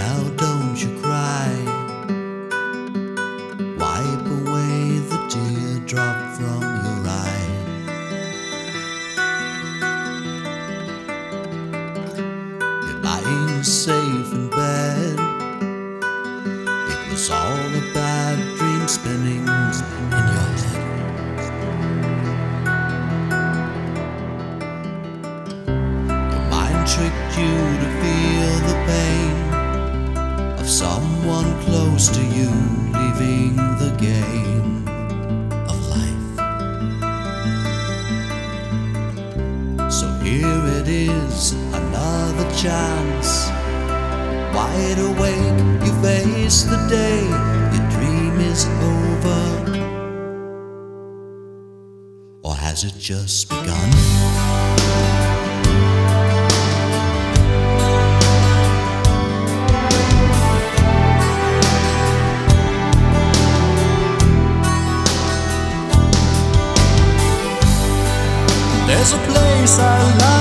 Now don't you cry. Wipe away the teardrop from your eye. You lying say. close to you, leaving the game of life. So here it is, another chance. Wide awake, you face the day, your dream is over. Or has it just begun? place I love.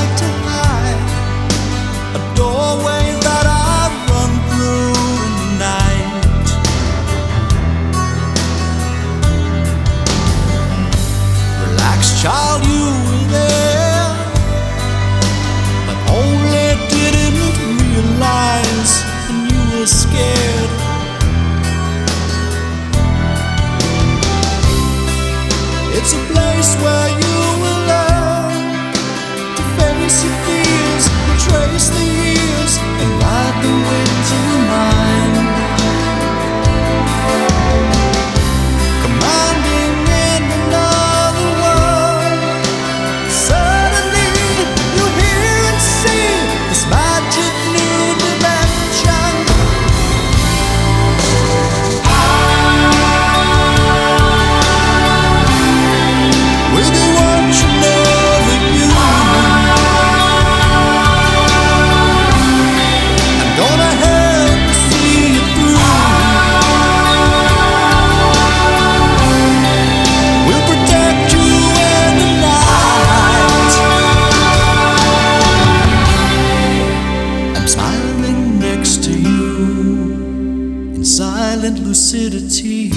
silent lucidity.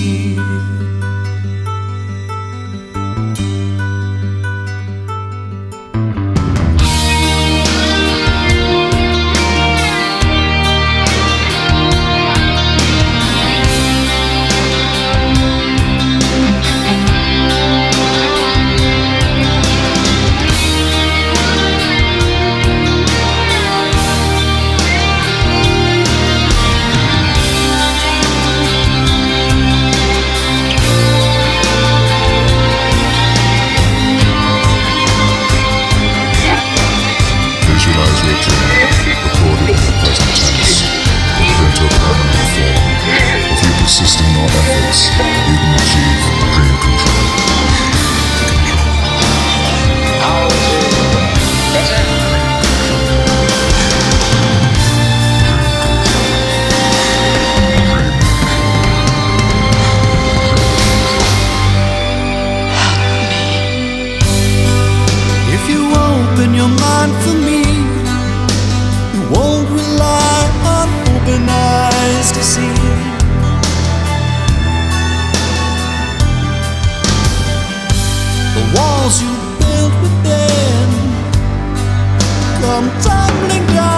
see. The walls you built within come tumbling down.